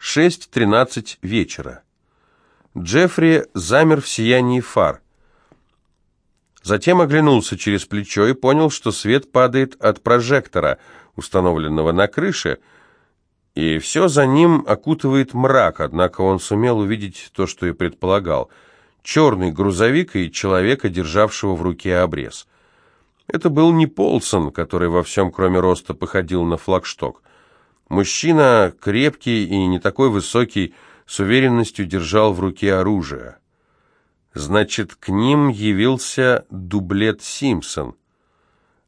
6.13 вечера. Джеффри замер в сиянии фар. Затем оглянулся через плечо и понял, что свет падает от прожектора, установленного на крыше, и все за ним окутывает мрак, однако он сумел увидеть то, что и предполагал. Черный грузовик и человека, державшего в руке обрез. Это был не Полсон, который во всем, кроме роста, походил на флагшток. Мужчина, крепкий и не такой высокий, с уверенностью держал в руке оружие. Значит, к ним явился дублет Симпсон.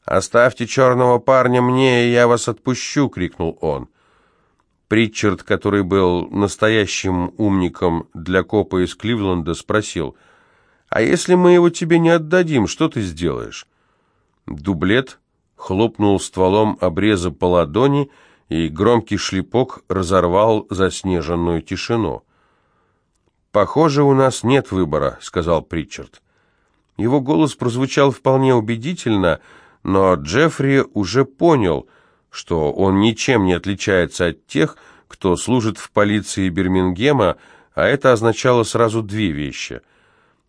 «Оставьте черного парня мне, и я вас отпущу!» — крикнул он. Притчард, который был настоящим умником для копа из Кливленда, спросил, «А если мы его тебе не отдадим, что ты сделаешь?» Дублет хлопнул стволом обреза по ладони, и громкий шлепок разорвал заснеженную тишину. «Похоже, у нас нет выбора», — сказал Притчард. Его голос прозвучал вполне убедительно, но Джеффри уже понял — что он ничем не отличается от тех, кто служит в полиции Бирмингема, а это означало сразу две вещи.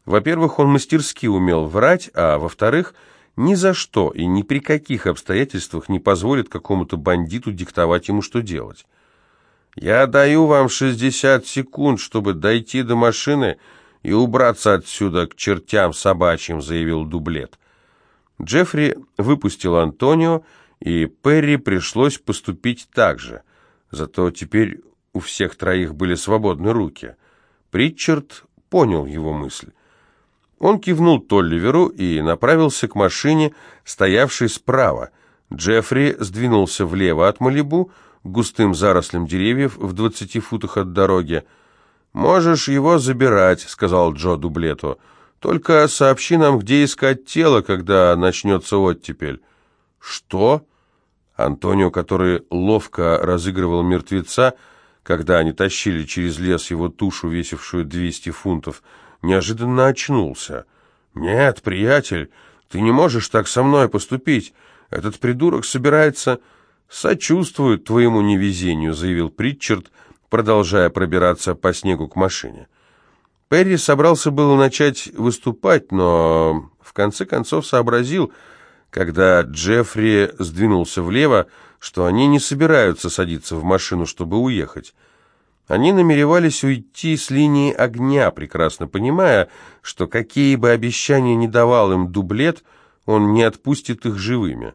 Во-первых, он мастерски умел врать, а во-вторых, ни за что и ни при каких обстоятельствах не позволит какому-то бандиту диктовать ему, что делать. «Я даю вам 60 секунд, чтобы дойти до машины и убраться отсюда к чертям собачьим», — заявил дублет. Джеффри выпустил Антонио, и Перри пришлось поступить так же. Зато теперь у всех троих были свободны руки. Притчард понял его мысль. Он кивнул Толливеру и направился к машине, стоявшей справа. Джеффри сдвинулся влево от Малибу, густым зарослям деревьев в двадцати футах от дороги. «Можешь его забирать», — сказал Джо Дублету. «Только сообщи нам, где искать тело, когда начнется оттепель». «Что?» Антонио, который ловко разыгрывал мертвеца, когда они тащили через лес его тушу, весившую 200 фунтов, неожиданно очнулся. «Нет, приятель, ты не можешь так со мной поступить. Этот придурок собирается... сочувствует твоему невезению», — заявил Притчард, продолжая пробираться по снегу к машине. Перри собрался было начать выступать, но в конце концов сообразил, когда Джеффри сдвинулся влево, что они не собираются садиться в машину, чтобы уехать. Они намеревались уйти с линии огня, прекрасно понимая, что какие бы обещания ни давал им дублет, он не отпустит их живыми.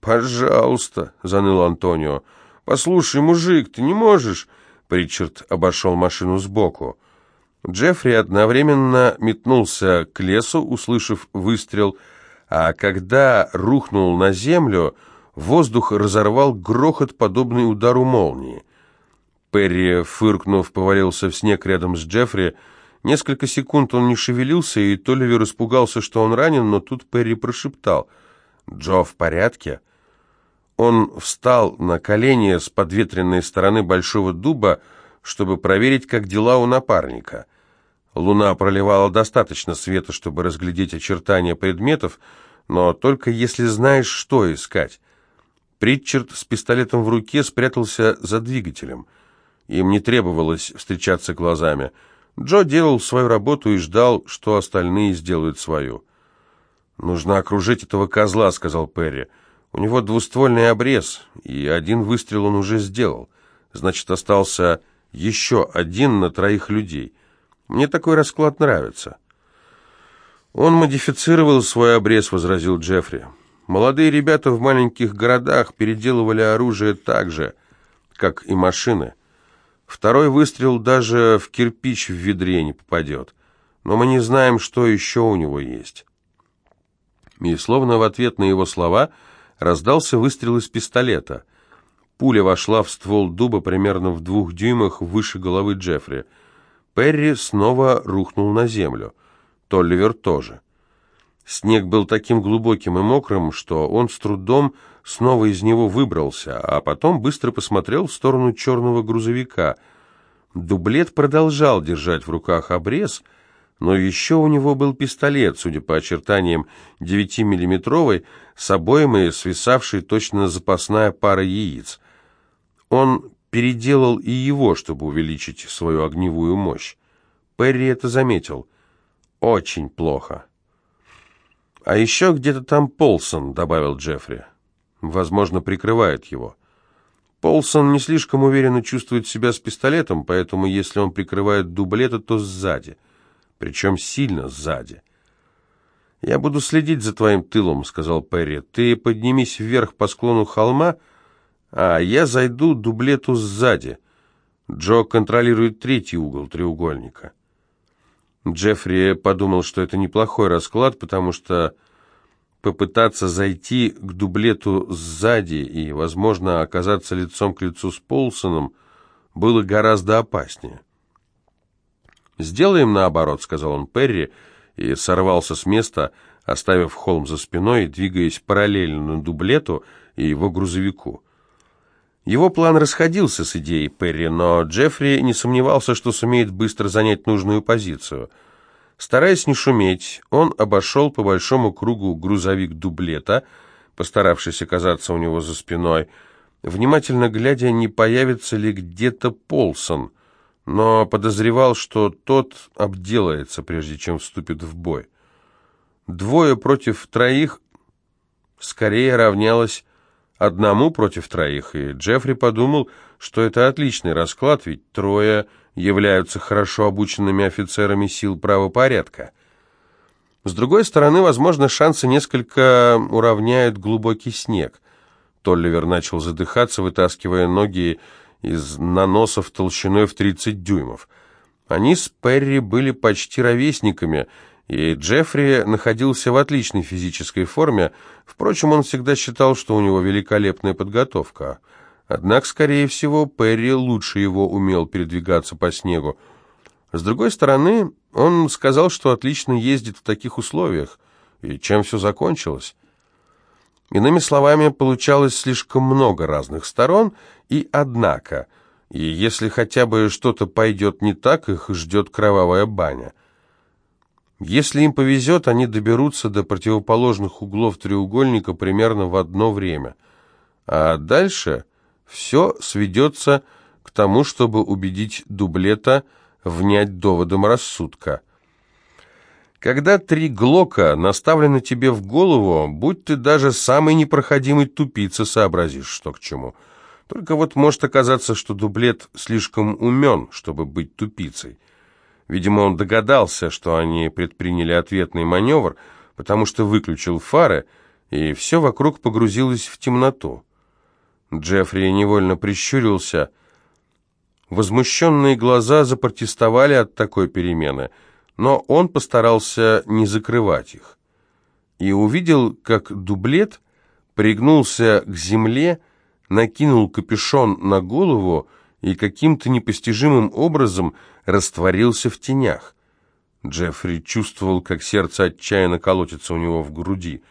«Пожалуйста», — заныл Антонио, — «послушай, мужик, ты не можешь...» Причард обошел машину сбоку. Джеффри одновременно метнулся к лесу, услышав выстрел, — а когда рухнул на землю, воздух разорвал грохот, подобный удару молнии. Перри, фыркнув, повалился в снег рядом с Джеффри. Несколько секунд он не шевелился, и Толивер испугался, что он ранен, но тут Перри прошептал «Джо в порядке?» Он встал на колени с подветренной стороны большого дуба, чтобы проверить, как дела у напарника – Луна проливала достаточно света, чтобы разглядеть очертания предметов, но только если знаешь, что искать. Притчард с пистолетом в руке спрятался за двигателем. Им не требовалось встречаться глазами. Джо делал свою работу и ждал, что остальные сделают свою. «Нужно окружить этого козла», — сказал Перри. «У него двуствольный обрез, и один выстрел он уже сделал. Значит, остался еще один на троих людей». Мне такой расклад нравится». «Он модифицировал свой обрез», — возразил Джеффри. «Молодые ребята в маленьких городах переделывали оружие так же, как и машины. Второй выстрел даже в кирпич в ведре не попадет. Но мы не знаем, что еще у него есть». И словно в ответ на его слова раздался выстрел из пистолета. Пуля вошла в ствол дуба примерно в двух дюймах выше головы Джеффри — Перри снова рухнул на землю. Толливер тоже. Снег был таким глубоким и мокрым, что он с трудом снова из него выбрался, а потом быстро посмотрел в сторону черного грузовика. Дублет продолжал держать в руках обрез, но еще у него был пистолет, судя по очертаниям, 9-миллиметровый, с обоймой свисавшей точно запасная пара яиц. Он переделал и его, чтобы увеличить свою огневую мощь. Перри это заметил. Очень плохо. «А еще где-то там Полсон», — добавил Джеффри. «Возможно, прикрывает его». Полсон не слишком уверенно чувствует себя с пистолетом, поэтому если он прикрывает дублета, то сзади. Причем сильно сзади. «Я буду следить за твоим тылом», — сказал Перри. «Ты поднимись вверх по склону холма, а я зайду дублету сзади. Джо контролирует третий угол треугольника». Джеффри подумал, что это неплохой расклад, потому что попытаться зайти к дублету сзади и, возможно, оказаться лицом к лицу с Полсоном было гораздо опаснее. «Сделаем наоборот», — сказал он Перри, и сорвался с места, оставив холм за спиной, двигаясь параллельно дублету и его грузовику. Его план расходился с идеей Перри, но Джеффри не сомневался, что сумеет быстро занять нужную позицию — Стараясь не шуметь, он обошел по большому кругу грузовик дублета, постаравшись оказаться у него за спиной, внимательно глядя, не появится ли где-то Полсон, но подозревал, что тот обделается, прежде чем вступит в бой. Двое против троих скорее равнялось одному против троих, и Джеффри подумал, что это отличный расклад, ведь трое являются хорошо обученными офицерами сил правопорядка. С другой стороны, возможно, шансы несколько уравняют глубокий снег. Толливер начал задыхаться, вытаскивая ноги из наносов толщиной в 30 дюймов. Они с Перри были почти ровесниками, и Джеффри находился в отличной физической форме, впрочем, он всегда считал, что у него великолепная подготовка – Однако, скорее всего, Перри лучше его умел передвигаться по снегу. С другой стороны, он сказал, что отлично ездит в таких условиях. И чем все закончилось? Иными словами, получалось слишком много разных сторон, и однако, и если хотя бы что-то пойдет не так, их ждет кровавая баня. Если им повезет, они доберутся до противоположных углов треугольника примерно в одно время. А дальше все сведется к тому, чтобы убедить дублета внять доводом рассудка. Когда три глока наставлены тебе в голову, будь ты даже самый непроходимый тупица, сообразишь, что к чему. Только вот может оказаться, что дублет слишком умен, чтобы быть тупицей. Видимо, он догадался, что они предприняли ответный маневр, потому что выключил фары, и все вокруг погрузилось в темноту. Джеффри невольно прищурился. Возмущенные глаза запротестовали от такой перемены, но он постарался не закрывать их. И увидел, как дублет пригнулся к земле, накинул капюшон на голову и каким-то непостижимым образом растворился в тенях. Джеффри чувствовал, как сердце отчаянно колотится у него в груди.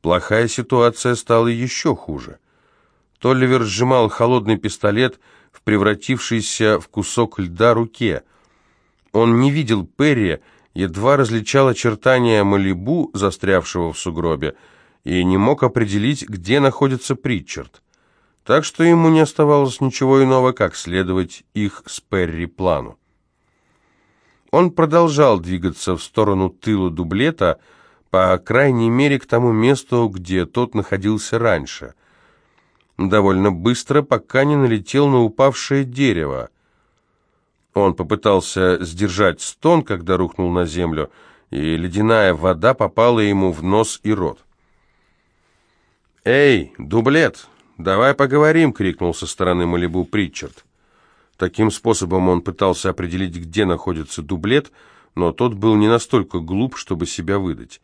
Плохая ситуация стала еще хуже. Толливер сжимал холодный пистолет в превратившейся в кусок льда руке. Он не видел Перри, едва различал очертания Малибу, застрявшего в сугробе, и не мог определить, где находится Притчард. Так что ему не оставалось ничего иного, как следовать их с Перри плану. Он продолжал двигаться в сторону тыла дублета, по крайней мере к тому месту, где тот находился раньше – довольно быстро, пока не налетел на упавшее дерево. Он попытался сдержать стон, когда рухнул на землю, и ледяная вода попала ему в нос и рот. «Эй, дублет, давай поговорим!» — крикнул со стороны Малибу Притчард. Таким способом он пытался определить, где находится дублет, но тот был не настолько глуп, чтобы себя выдать.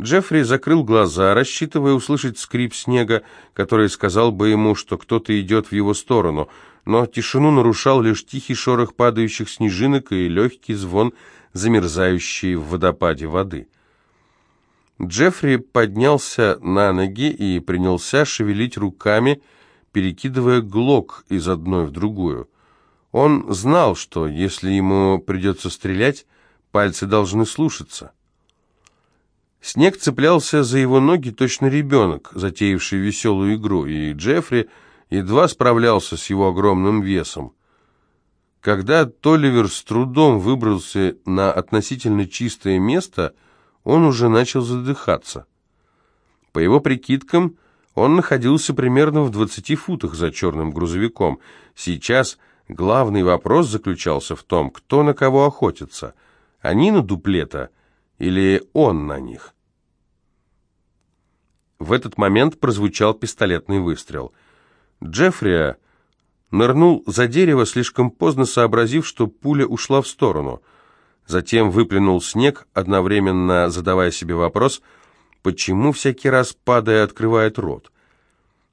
Джеффри закрыл глаза, рассчитывая услышать скрип снега, который сказал бы ему, что кто-то идет в его сторону, но тишину нарушал лишь тихий шорох падающих снежинок и легкий звон, замерзающий в водопаде воды. Джеффри поднялся на ноги и принялся шевелить руками, перекидывая глок из одной в другую. Он знал, что если ему придется стрелять, пальцы должны слушаться. Снег цеплялся за его ноги точно ребенок, затеявший веселую игру, и Джеффри едва справлялся с его огромным весом. Когда Толливер с трудом выбрался на относительно чистое место, он уже начал задыхаться. По его прикидкам, он находился примерно в 20 футах за черным грузовиком. Сейчас главный вопрос заключался в том, кто на кого охотится. Они на дуплета или он на них? В этот момент прозвучал пистолетный выстрел. Джеффри нырнул за дерево, слишком поздно сообразив, что пуля ушла в сторону. Затем выплюнул снег, одновременно задавая себе вопрос, почему всякий раз, падая, открывает рот.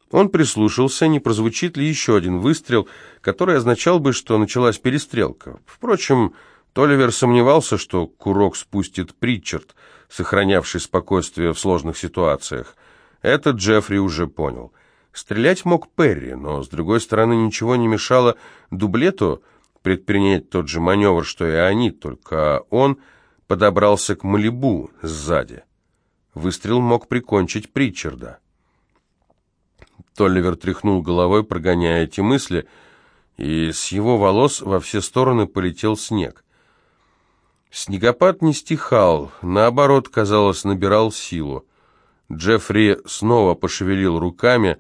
Он прислушался, не прозвучит ли еще один выстрел, который означал бы, что началась перестрелка. Впрочем, Толивер сомневался, что курок спустит Притчард, сохранявший спокойствие в сложных ситуациях. Это Джеффри уже понял. Стрелять мог Перри, но, с другой стороны, ничего не мешало дублету предпринять тот же маневр, что и они, только он подобрался к Малибу сзади. Выстрел мог прикончить Притчарда. Толливер тряхнул головой, прогоняя эти мысли, и с его волос во все стороны полетел снег. Снегопад не стихал, наоборот, казалось, набирал силу. Джеффри снова пошевелил руками.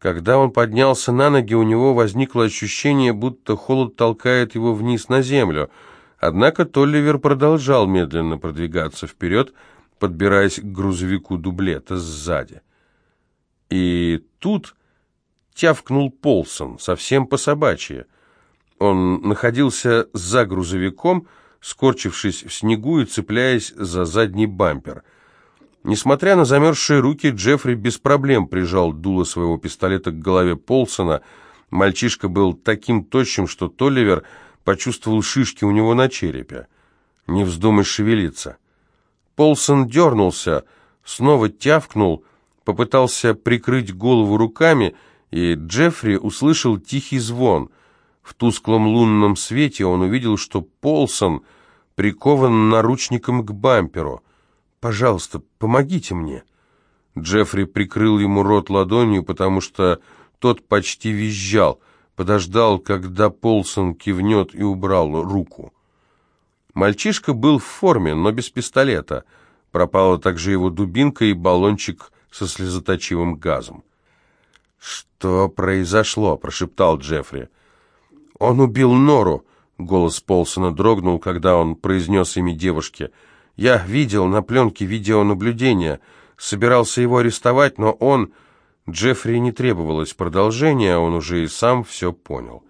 Когда он поднялся на ноги, у него возникло ощущение, будто холод толкает его вниз на землю. Однако Толливер продолжал медленно продвигаться вперед, подбираясь к грузовику дублета сзади. И тут тявкнул Полсон, совсем по-собачьи. Он находился за грузовиком, скорчившись в снегу и цепляясь за задний бампер — Несмотря на замерзшие руки, Джеффри без проблем прижал дуло своего пистолета к голове Полсона. Мальчишка был таким тощим, что Толливер почувствовал шишки у него на черепе. «Не вздумай шевелиться». Полсон дернулся, снова тявкнул, попытался прикрыть голову руками, и Джеффри услышал тихий звон. В тусклом лунном свете он увидел, что Полсон прикован наручником к бамперу. «Пожалуйста, помогите мне». Джеффри прикрыл ему рот ладонью, потому что тот почти визжал, подождал, когда Полсон кивнет и убрал руку. Мальчишка был в форме, но без пистолета. Пропала также его дубинка и баллончик со слезоточивым газом. «Что произошло?» – прошептал Джеффри. «Он убил Нору!» – голос Полсона дрогнул, когда он произнес имя девушки – я видел на пленке видеонаблюдения, собирался его арестовать, но он... Джеффри не требовалось продолжения, он уже и сам все понял.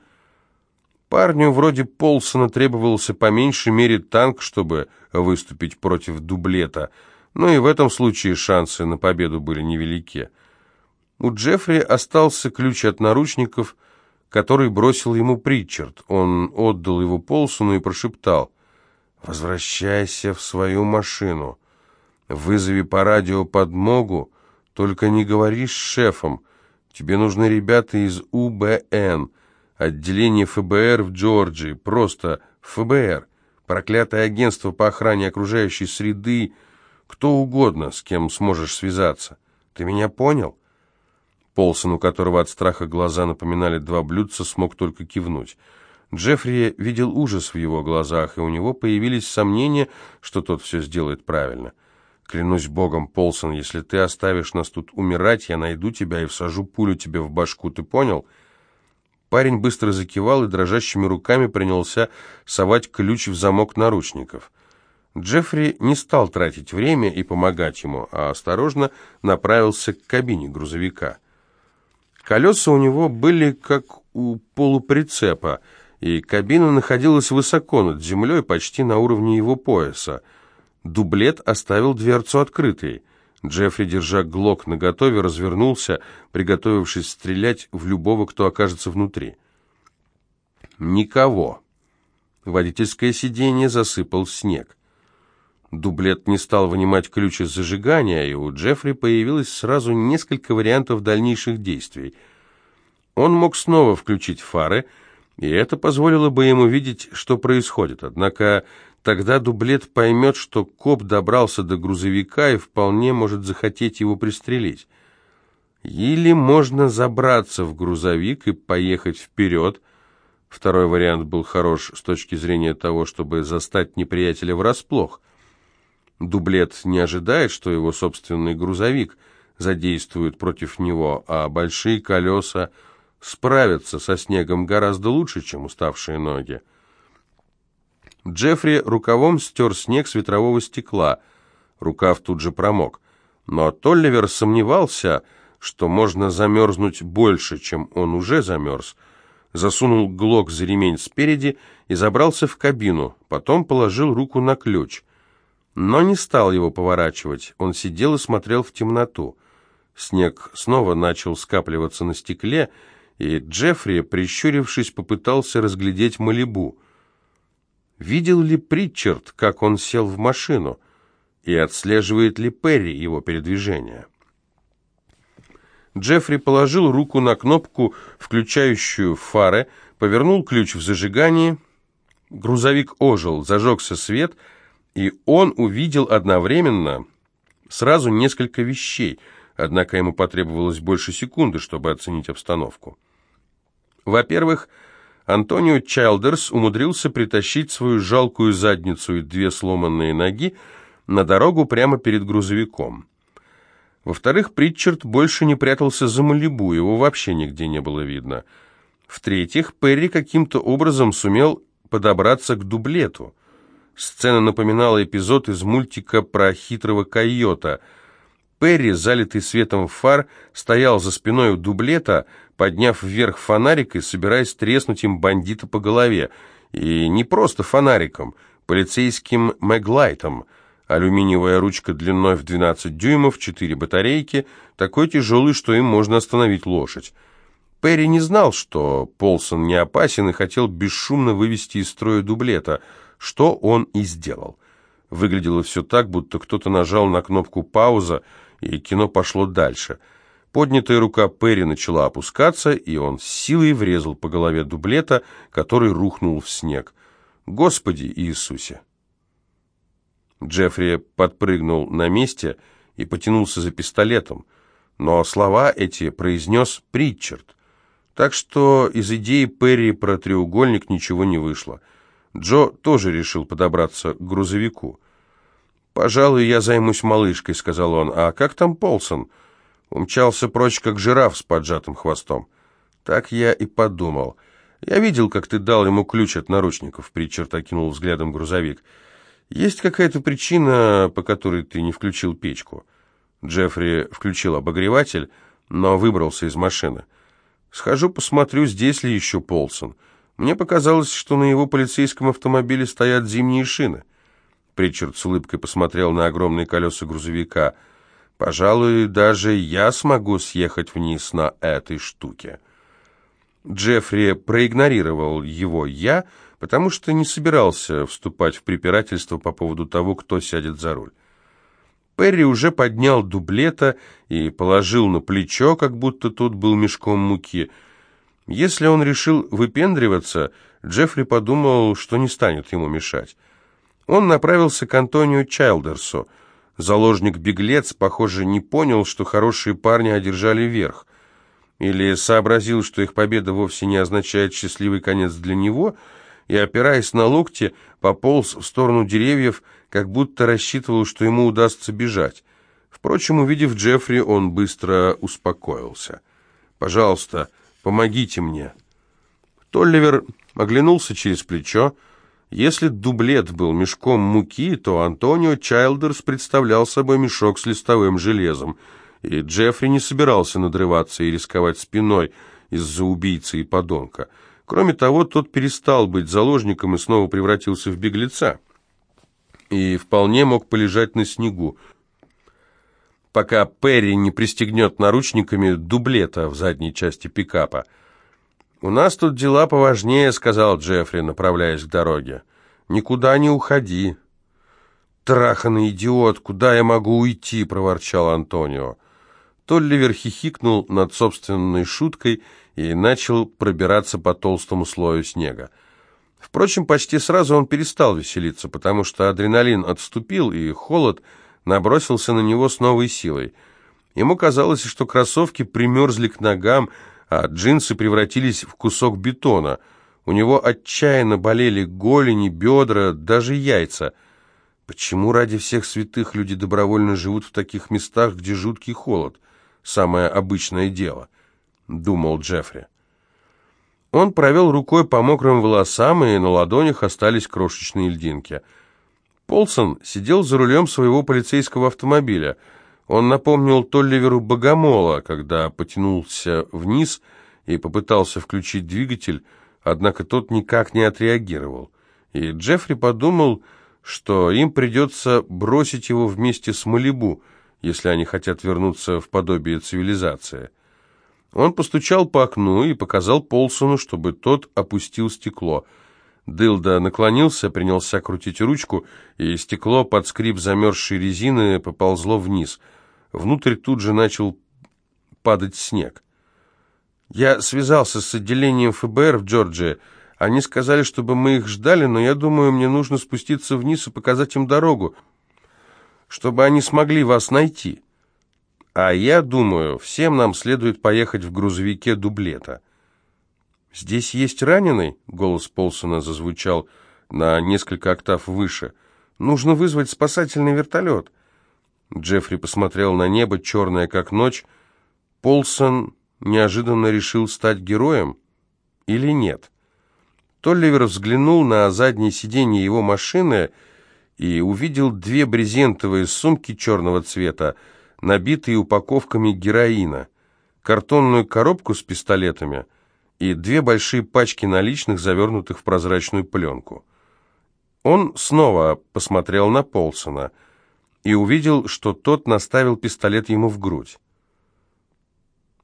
Парню вроде Полсона требовался по меньшей мере танк, чтобы выступить против дублета, но и в этом случае шансы на победу были невелики. У Джеффри остался ключ от наручников, который бросил ему Притчард. Он отдал его Полсону и прошептал — Возвращайся в свою машину. Вызови по радио подмогу, только не говори с шефом. Тебе нужны ребята из УБН, отделение ФБР в Джорджии, просто ФБР, проклятое агентство по охране окружающей среды, кто угодно, с кем сможешь связаться. Ты меня понял?» Полсон, у которого от страха глаза напоминали два блюдца, смог только кивнуть. Джеффри видел ужас в его глазах, и у него появились сомнения, что тот все сделает правильно. «Клянусь богом, Полсон, если ты оставишь нас тут умирать, я найду тебя и всажу пулю тебе в башку, ты понял?» Парень быстро закивал и дрожащими руками принялся совать ключ в замок наручников. Джеффри не стал тратить время и помогать ему, а осторожно направился к кабине грузовика. Колеса у него были как у полуприцепа, и кабина находилась высоко над землей, почти на уровне его пояса. Дублет оставил дверцу открытой. Джеффри, держа глок наготове, развернулся, приготовившись стрелять в любого, кто окажется внутри. Никого. Водительское сиденье засыпал снег. Дублет не стал вынимать ключ из зажигания, и у Джеффри появилось сразу несколько вариантов дальнейших действий. Он мог снова включить фары, и это позволило бы ему видеть, что происходит. Однако тогда дублет поймет, что коп добрался до грузовика и вполне может захотеть его пристрелить. Или можно забраться в грузовик и поехать вперед. Второй вариант был хорош с точки зрения того, чтобы застать неприятеля врасплох. Дублет не ожидает, что его собственный грузовик задействует против него, а большие колеса справятся со снегом гораздо лучше, чем уставшие ноги. Джеффри рукавом стер снег с ветрового стекла. Рукав тут же промок. Но Толливер сомневался, что можно замерзнуть больше, чем он уже замерз. Засунул глок за ремень спереди и забрался в кабину, потом положил руку на ключ. Но не стал его поворачивать, он сидел и смотрел в темноту. Снег снова начал скапливаться на стекле, и Джеффри, прищурившись, попытался разглядеть Малибу — Видел ли Притчард, как он сел в машину, и отслеживает ли Перри его передвижение? Джеффри положил руку на кнопку, включающую фары, повернул ключ в зажигании. Грузовик ожил, зажегся свет, и он увидел одновременно сразу несколько вещей, однако ему потребовалось больше секунды, чтобы оценить обстановку. Во-первых, Антонио Чайлдерс умудрился притащить свою жалкую задницу и две сломанные ноги на дорогу прямо перед грузовиком. Во-вторых, Притчард больше не прятался за Малибу, его вообще нигде не было видно. В-третьих, Перри каким-то образом сумел подобраться к дублету. Сцена напоминала эпизод из мультика про хитрого койота. Перри, залитый светом фар, стоял за спиной у дублета, подняв вверх фонарик и собираясь треснуть им бандита по голове. И не просто фонариком, полицейским мэглайтом. Алюминиевая ручка длиной в 12 дюймов, 4 батарейки, такой тяжелый, что им можно остановить лошадь. Перри не знал, что Полсон не опасен и хотел бесшумно вывести из строя дублета, что он и сделал. Выглядело все так, будто кто-то нажал на кнопку «пауза», и кино пошло дальше – Поднятая рука Перри начала опускаться, и он с силой врезал по голове дублета, который рухнул в снег. «Господи Иисусе!» Джеффри подпрыгнул на месте и потянулся за пистолетом, но слова эти произнес Притчард. Так что из идеи Перри про треугольник ничего не вышло. Джо тоже решил подобраться к грузовику. «Пожалуй, я займусь малышкой», — сказал он. «А как там Полсон?» Умчался прочь, как жираф с поджатым хвостом. Так я и подумал. Я видел, как ты дал ему ключ от наручников, Причард окинул взглядом грузовик. Есть какая-то причина, по которой ты не включил печку? Джеффри включил обогреватель, но выбрался из машины. Схожу, посмотрю, здесь ли еще Полсон. Мне показалось, что на его полицейском автомобиле стоят зимние шины. Причард с улыбкой посмотрел на огромные колеса грузовика – Пожалуй, даже я смогу съехать вниз на этой штуке. Джеффри проигнорировал его «я», потому что не собирался вступать в препирательство по поводу того, кто сядет за руль. Перри уже поднял дублета и положил на плечо, как будто тут был мешком муки. Если он решил выпендриваться, Джеффри подумал, что не станет ему мешать. Он направился к Антонио Чайлдерсу – Заложник-беглец, похоже, не понял, что хорошие парни одержали верх. Или сообразил, что их победа вовсе не означает счастливый конец для него, и, опираясь на локти, пополз в сторону деревьев, как будто рассчитывал, что ему удастся бежать. Впрочем, увидев Джеффри, он быстро успокоился. «Пожалуйста, помогите мне». Толливер оглянулся через плечо, если дублет был мешком муки, то Антонио Чайлдерс представлял собой мешок с листовым железом, и Джеффри не собирался надрываться и рисковать спиной из-за убийцы и подонка. Кроме того, тот перестал быть заложником и снова превратился в беглеца. И вполне мог полежать на снегу, пока Перри не пристегнет наручниками дублета в задней части пикапа. «У нас тут дела поважнее», — сказал Джеффри, направляясь к дороге. «Никуда не уходи». «Траханный идиот, куда я могу уйти?» — проворчал Антонио. Толливер хихикнул над собственной шуткой и начал пробираться по толстому слою снега. Впрочем, почти сразу он перестал веселиться, потому что адреналин отступил, и холод набросился на него с новой силой. Ему казалось, что кроссовки примерзли к ногам, а джинсы превратились в кусок бетона. У него отчаянно болели голени, бедра, даже яйца. Почему ради всех святых люди добровольно живут в таких местах, где жуткий холод? Самое обычное дело, думал Джеффри. Он провел рукой по мокрым волосам, и на ладонях остались крошечные льдинки. Полсон сидел за рулем своего полицейского автомобиля – он напомнил Толливеру Богомола, когда потянулся вниз и попытался включить двигатель, однако тот никак не отреагировал. И Джеффри подумал, что им придется бросить его вместе с Малибу, если они хотят вернуться в подобие цивилизации. Он постучал по окну и показал Полсону, чтобы тот опустил стекло. Дылда наклонился, принялся крутить ручку, и стекло под скрип замерзшей резины поползло вниз — Внутрь тут же начал падать снег. Я связался с отделением ФБР в Джорджии. Они сказали, чтобы мы их ждали, но я думаю, мне нужно спуститься вниз и показать им дорогу, чтобы они смогли вас найти. А я думаю, всем нам следует поехать в грузовике дублета. «Здесь есть раненый?» — голос Полсона зазвучал на несколько октав выше. «Нужно вызвать спасательный вертолет». Джеффри посмотрел на небо, черное как ночь. Полсон неожиданно решил стать героем или нет? Толливер взглянул на заднее сиденье его машины и увидел две брезентовые сумки черного цвета, набитые упаковками героина, картонную коробку с пистолетами и две большие пачки наличных, завернутых в прозрачную пленку. Он снова посмотрел на Полсона – и увидел, что тот наставил пистолет ему в грудь.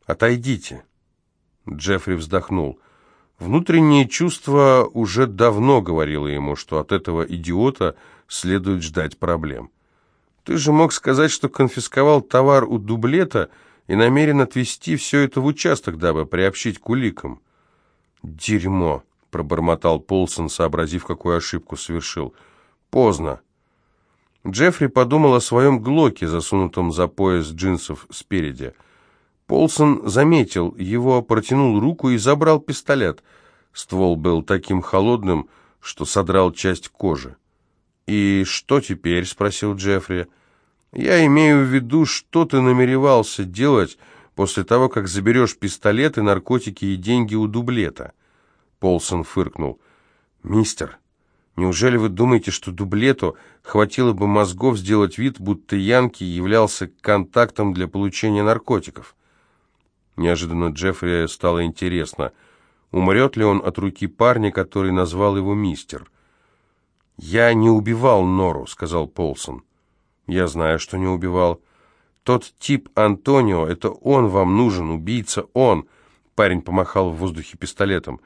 «Отойдите!» Джеффри вздохнул. Внутреннее чувство уже давно говорило ему, что от этого идиота следует ждать проблем. «Ты же мог сказать, что конфисковал товар у дублета и намерен отвезти все это в участок, дабы приобщить к уликам». «Дерьмо!» — пробормотал Полсон, сообразив, какую ошибку совершил. «Поздно. Джеффри подумал о своем глоке, засунутом за пояс джинсов спереди. Полсон заметил его, протянул руку и забрал пистолет. Ствол был таким холодным, что содрал часть кожи. «И что теперь?» — спросил Джеффри. «Я имею в виду, что ты намеревался делать после того, как заберешь пистолет и наркотики и деньги у дублета?» Полсон фыркнул. «Мистер, Неужели вы думаете, что дублету хватило бы мозгов сделать вид, будто Янки являлся контактом для получения наркотиков? Неожиданно Джеффри стало интересно, умрет ли он от руки парня, который назвал его мистер. «Я не убивал Нору», — сказал Полсон. «Я знаю, что не убивал. Тот тип Антонио, это он вам нужен, убийца он». Парень помахал в воздухе пистолетом.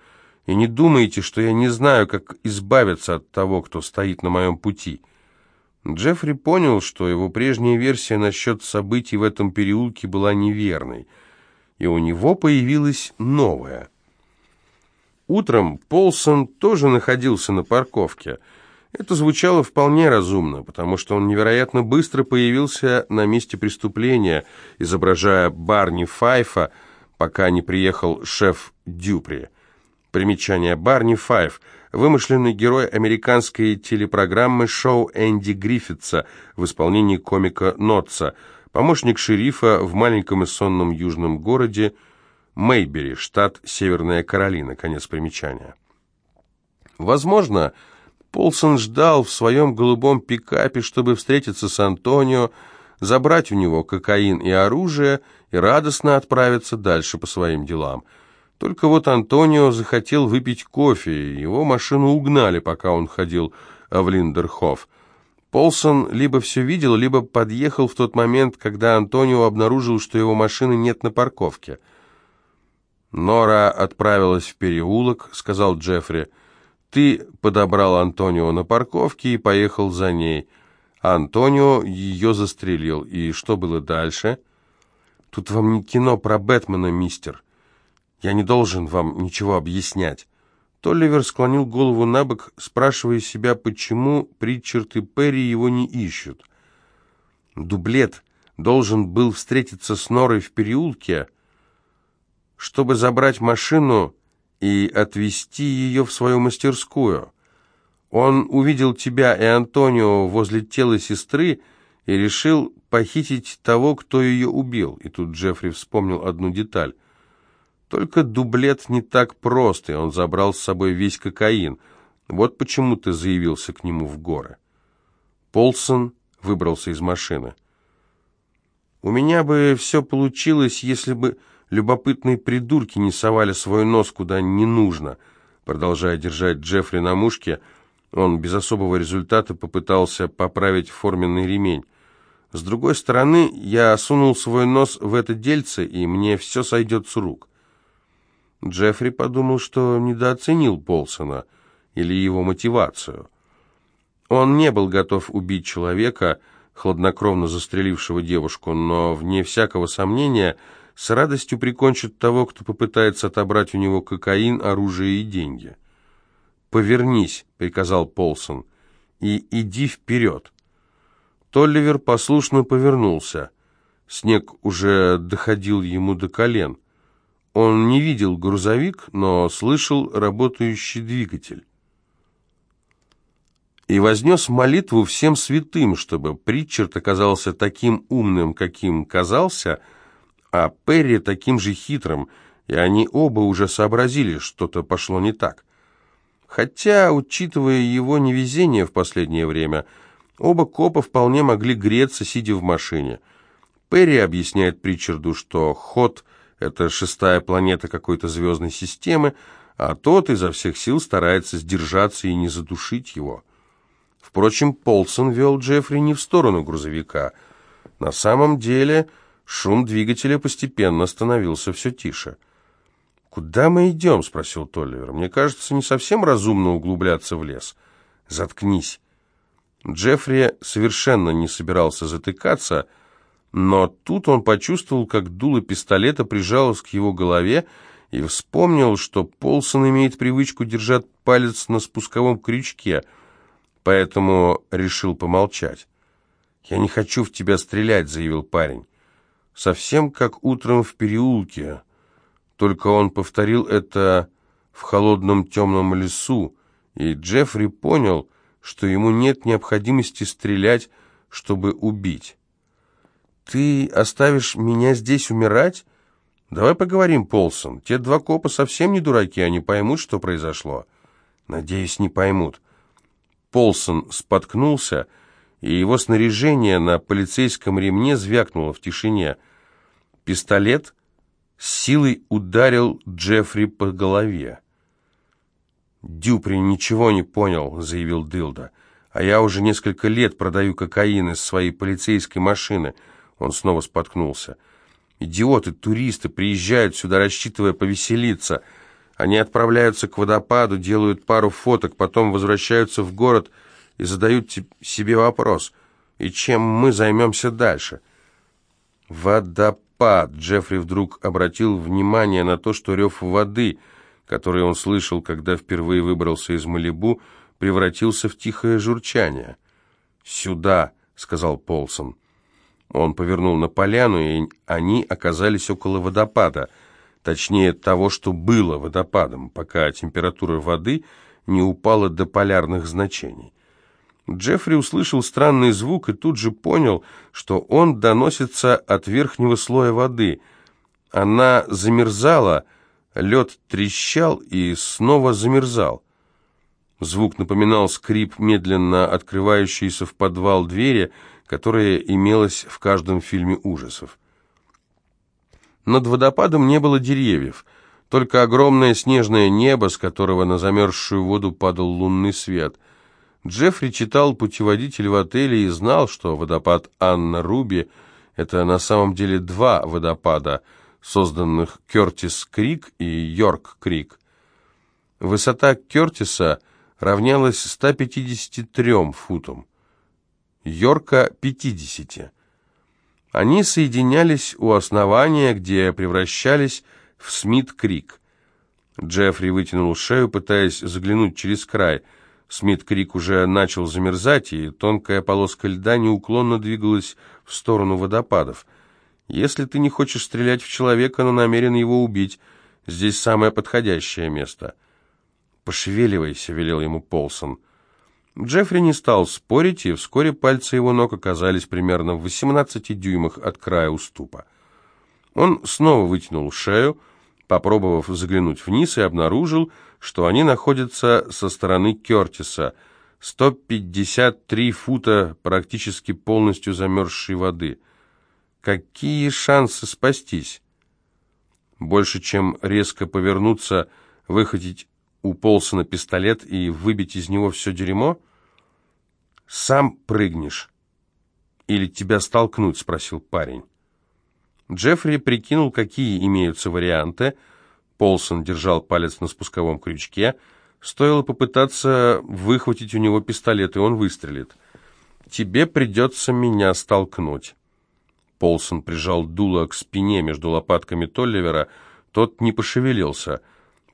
И не думайте, что я не знаю, как избавиться от того, кто стоит на моем пути». Джеффри понял, что его прежняя версия насчет событий в этом переулке была неверной, и у него появилась новая. Утром Полсон тоже находился на парковке. Это звучало вполне разумно, потому что он невероятно быстро появился на месте преступления, изображая Барни Файфа, пока не приехал шеф Дюпри. Примечание. Барни Файв. Вымышленный герой американской телепрограммы шоу Энди Гриффитса в исполнении комика Нотса. Помощник шерифа в маленьком и сонном южном городе Мейбери, штат Северная Каролина. Конец примечания. Возможно, Полсон ждал в своем голубом пикапе, чтобы встретиться с Антонио, забрать у него кокаин и оружие и радостно отправиться дальше по своим делам – только вот Антонио захотел выпить кофе, его машину угнали, пока он ходил в Линдерхоф. Полсон либо все видел, либо подъехал в тот момент, когда Антонио обнаружил, что его машины нет на парковке. «Нора отправилась в переулок», — сказал Джеффри. «Ты подобрал Антонио на парковке и поехал за ней. Антонио ее застрелил. И что было дальше?» «Тут вам не кино про Бэтмена, мистер». Я не должен вам ничего объяснять». Толливер склонил голову на бок, спрашивая себя, почему Притчард и Перри его не ищут. Дублет должен был встретиться с Норой в переулке, чтобы забрать машину и отвезти ее в свою мастерскую. Он увидел тебя и Антонио возле тела сестры и решил похитить того, кто ее убил. И тут Джеффри вспомнил одну деталь. Только дублет не так прост, и он забрал с собой весь кокаин. Вот почему ты заявился к нему в горы. Полсон выбрался из машины. «У меня бы все получилось, если бы любопытные придурки не совали свой нос куда не нужно», продолжая держать Джеффри на мушке, он без особого результата попытался поправить форменный ремень. С другой стороны, я сунул свой нос в это дельце, и мне все сойдет с рук. Джеффри подумал, что недооценил Полсона или его мотивацию. Он не был готов убить человека, хладнокровно застрелившего девушку, но, вне всякого сомнения, с радостью прикончит того, кто попытается отобрать у него кокаин, оружие и деньги. «Повернись», — приказал Полсон, — «и иди вперед». Толливер послушно повернулся. Снег уже доходил ему до колен. Он не видел грузовик, но слышал работающий двигатель. И вознес молитву всем святым, чтобы Притчард оказался таким умным, каким казался, а Перри таким же хитрым, и они оба уже сообразили, что-то пошло не так. Хотя, учитывая его невезение в последнее время, Оба копа вполне могли греться, сидя в машине. Перри объясняет Причарду, что Ход — это шестая планета какой-то звездной системы, а тот изо всех сил старается сдержаться и не задушить его. Впрочем, Полсон вел Джеффри не в сторону грузовика. На самом деле шум двигателя постепенно становился все тише. «Куда мы идем?» — спросил Толливер. «Мне кажется, не совсем разумно углубляться в лес». «Заткнись!» Джеффри совершенно не собирался затыкаться, но тут он почувствовал, как дуло пистолета прижалось к его голове и вспомнил, что Полсон имеет привычку держать палец на спусковом крючке, поэтому решил помолчать. «Я не хочу в тебя стрелять», — заявил парень. «Совсем как утром в переулке». Только он повторил это в холодном темном лесу, и Джеффри понял, что ему нет необходимости стрелять, чтобы убить. «Ты оставишь меня здесь умирать? Давай поговорим, Полсон. Те два копа совсем не дураки, они поймут, что произошло». «Надеюсь, не поймут». Полсон споткнулся, и его снаряжение на полицейском ремне звякнуло в тишине. Пистолет с силой ударил Джеффри по голове. «Дюпри ничего не понял», — заявил Дилда. «А я уже несколько лет продаю кокаин из своей полицейской машины». Он снова споткнулся. «Идиоты, туристы приезжают сюда, рассчитывая повеселиться. Они отправляются к водопаду, делают пару фоток, потом возвращаются в город и задают себе вопрос, и чем мы займемся дальше?» «Водопад!» — Джеффри вдруг обратил внимание на то, что рев воды — который он слышал, когда впервые выбрался из Малибу, превратился в тихое журчание. «Сюда», — сказал Полсон. Он повернул на поляну, и они оказались около водопада, точнее того, что было водопадом, пока температура воды не упала до полярных значений. Джеффри услышал странный звук и тут же понял, что он доносится от верхнего слоя воды. Она замерзала, — Лед трещал и снова замерзал. Звук напоминал скрип медленно открывающейся в подвал двери, которая имелась в каждом фильме ужасов. Над водопадом не было деревьев, только огромное снежное небо, с которого на замерзшую воду падал лунный свет. Джеффри читал путеводитель в отеле и знал, что водопад Анна Руби – это на самом деле два водопада – созданных Кертис-Крик и Йорк-Крик. Высота Кертиса равнялась 153 футам, Йорка – 50. Они соединялись у основания, где превращались в Смит-Крик. Джеффри вытянул шею, пытаясь заглянуть через край. Смит-Крик уже начал замерзать, и тонкая полоска льда неуклонно двигалась в сторону водопадов. Если ты не хочешь стрелять в человека, но намерен его убить, здесь самое подходящее место. «Пошевеливайся», — велел ему Полсон. Джеффри не стал спорить, и вскоре пальцы его ног оказались примерно в 18 дюймах от края уступа. Он снова вытянул шею, попробовав заглянуть вниз, и обнаружил, что они находятся со стороны Кертиса, 153 фута практически полностью замерзшей воды. Какие шансы спастись? Больше, чем резко повернуться, выхватить у Полсона пистолет и выбить из него все дерьмо? «Сам прыгнешь?» «Или тебя столкнуть?» — спросил парень. Джеффри прикинул, какие имеются варианты. Полсон держал палец на спусковом крючке. Стоило попытаться выхватить у него пистолет, и он выстрелит. «Тебе придется меня столкнуть». Полсон прижал дуло к спине между лопатками Толливера. Тот не пошевелился.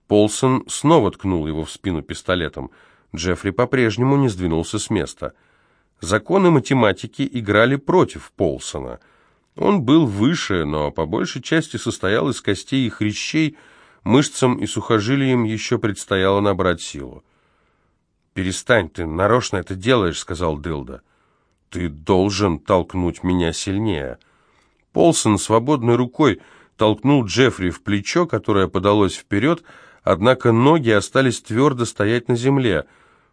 Полсон снова ткнул его в спину пистолетом. Джеффри по-прежнему не сдвинулся с места. Законы математики играли против Полсона — он был выше, но по большей части состоял из костей и хрящей, мышцам и сухожилиям еще предстояло набрать силу. «Перестань, ты нарочно это делаешь», — сказал Дылда. «Ты должен толкнуть меня сильнее». Полсон свободной рукой толкнул Джеффри в плечо, которое подалось вперед, однако ноги остались твердо стоять на земле.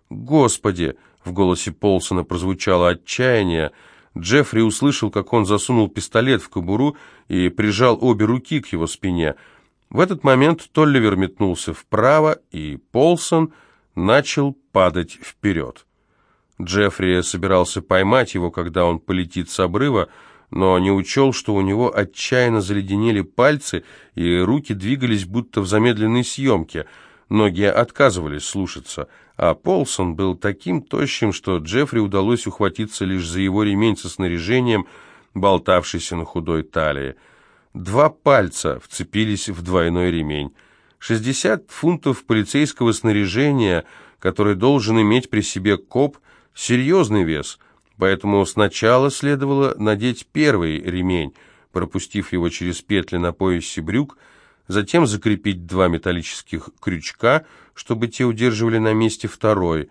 «Господи!» — в голосе Полсона прозвучало отчаяние — Джеффри услышал, как он засунул пистолет в кобуру и прижал обе руки к его спине. В этот момент Толливер метнулся вправо, и Полсон начал падать вперед. Джеффри собирался поймать его, когда он полетит с обрыва, но не учел, что у него отчаянно заледенели пальцы, и руки двигались будто в замедленной съемке. Ноги отказывались слушаться — а Полсон был таким тощим, что Джеффри удалось ухватиться лишь за его ремень со снаряжением, болтавшийся на худой талии. Два пальца вцепились в двойной ремень. 60 фунтов полицейского снаряжения, который должен иметь при себе коп, серьезный вес, поэтому сначала следовало надеть первый ремень, пропустив его через петли на поясе брюк, затем закрепить два металлических крючка, чтобы те удерживали на месте второй.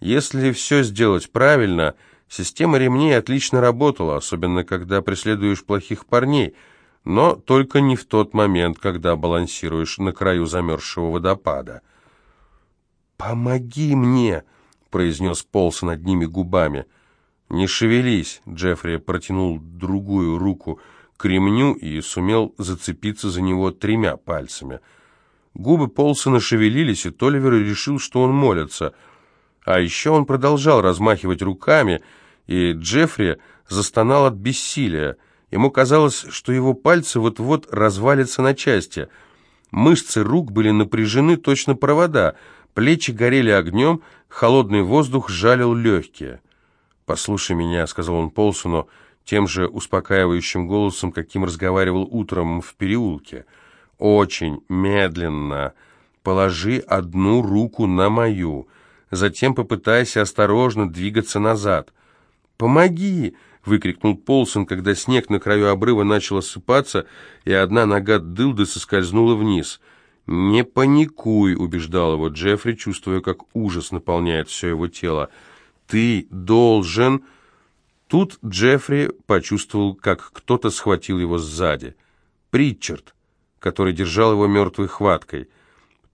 Если все сделать правильно, система ремней отлично работала, особенно когда преследуешь плохих парней, но только не в тот момент, когда балансируешь на краю замерзшего водопада. «Помоги мне!» — произнес Полс над ними губами. «Не шевелись!» — Джеффри протянул другую руку — к ремню и сумел зацепиться за него тремя пальцами. Губы Полсона шевелились, и Толивер решил, что он молится. А еще он продолжал размахивать руками, и Джеффри застонал от бессилия. Ему казалось, что его пальцы вот-вот развалятся на части. Мышцы рук были напряжены, точно провода, плечи горели огнем, холодный воздух жалил легкие. «Послушай меня», — сказал он Полсону, — тем же успокаивающим голосом, каким разговаривал утром в переулке. «Очень медленно. Положи одну руку на мою. Затем попытайся осторожно двигаться назад». «Помоги!» — выкрикнул Полсон, когда снег на краю обрыва начал осыпаться, и одна нога дылды соскользнула вниз. «Не паникуй», — убеждал его Джеффри, чувствуя, как ужас наполняет все его тело. «Ты должен...» Тут Джеффри почувствовал, как кто-то схватил его сзади. Притчард, который держал его мертвой хваткой.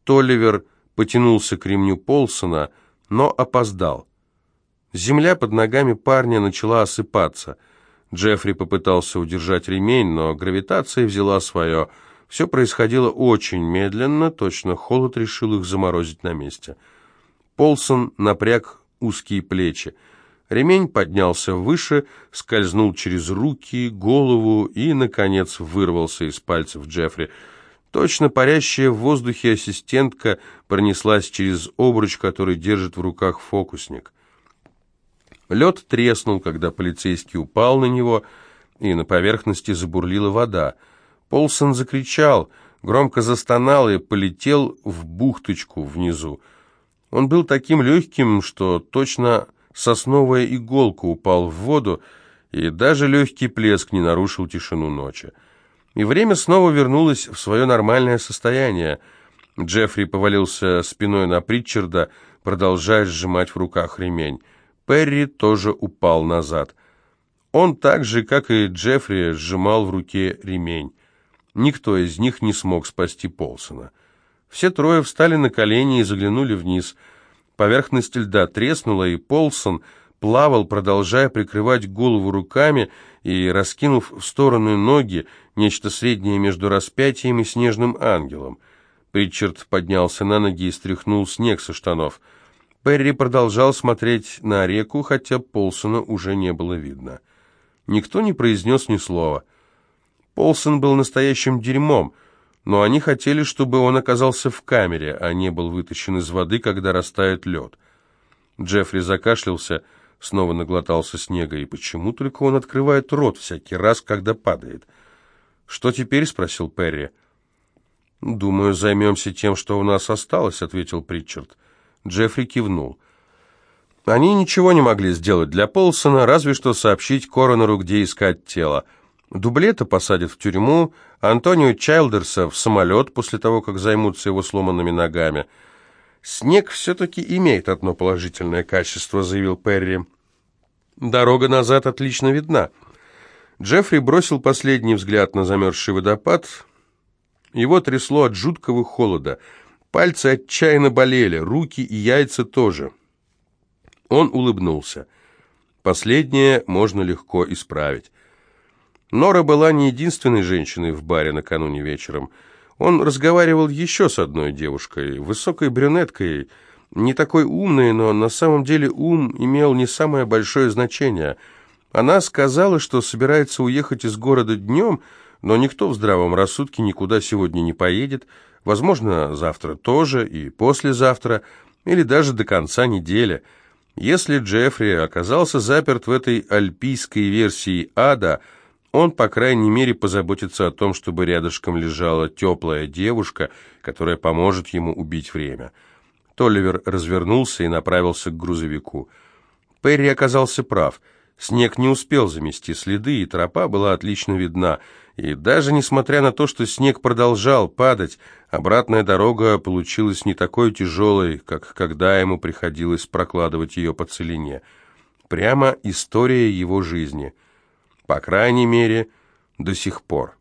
Толливер потянулся к ремню Полсона, но опоздал. Земля под ногами парня начала осыпаться. Джеффри попытался удержать ремень, но гравитация взяла свое. Все происходило очень медленно, точно холод решил их заморозить на месте. Полсон напряг узкие плечи. Ремень поднялся выше, скользнул через руки, голову и, наконец, вырвался из пальцев Джеффри. Точно парящая в воздухе ассистентка пронеслась через обруч, который держит в руках фокусник. Лед треснул, когда полицейский упал на него, и на поверхности забурлила вода. Полсон закричал, громко застонал и полетел в бухточку внизу. Он был таким легким, что точно сосновая иголка упал в воду, и даже легкий плеск не нарушил тишину ночи. И время снова вернулось в свое нормальное состояние. Джеффри повалился спиной на Притчарда, продолжая сжимать в руках ремень. Перри тоже упал назад. Он так же, как и Джеффри, сжимал в руке ремень. Никто из них не смог спасти Полсона. Все трое встали на колени и заглянули вниз. Поверхность льда треснула, и Полсон плавал, продолжая прикрывать голову руками и раскинув в стороны ноги, нечто среднее между распятием и снежным ангелом. Притчард поднялся на ноги и стряхнул снег со штанов. Перри продолжал смотреть на реку, хотя Полсона уже не было видно. Никто не произнес ни слова. Полсон был настоящим дерьмом, но они хотели, чтобы он оказался в камере, а не был вытащен из воды, когда растает лед. Джеффри закашлялся, снова наглотался снега, и почему только он открывает рот всякий раз, когда падает? «Что теперь?» — спросил Перри. «Думаю, займемся тем, что у нас осталось», — ответил Притчард. Джеффри кивнул. Они ничего не могли сделать для Полсона, разве что сообщить коронеру, где искать тело. Дублета посадят в тюрьму, Антонио Чайлдерса в самолет после того, как займутся его сломанными ногами. «Снег все-таки имеет одно положительное качество», — заявил Перри. «Дорога назад отлично видна». Джеффри бросил последний взгляд на замерзший водопад. Его трясло от жуткого холода. Пальцы отчаянно болели, руки и яйца тоже. Он улыбнулся. Последнее можно легко исправить. Нора была не единственной женщиной в баре накануне вечером. Он разговаривал еще с одной девушкой, высокой брюнеткой, не такой умной, но на самом деле ум имел не самое большое значение. Она сказала, что собирается уехать из города днем, но никто в здравом рассудке никуда сегодня не поедет, возможно, завтра тоже и послезавтра, или даже до конца недели. Если Джеффри оказался заперт в этой альпийской версии ада, он, по крайней мере, позаботится о том, чтобы рядышком лежала теплая девушка, которая поможет ему убить время. Толливер развернулся и направился к грузовику. Перри оказался прав – Снег не успел замести следы, и тропа была отлично видна. И даже несмотря на то, что снег продолжал падать, обратная дорога получилась не такой тяжелой, как когда ему приходилось прокладывать ее по целине. Прямо история его жизни. По крайней мере, до сих пор.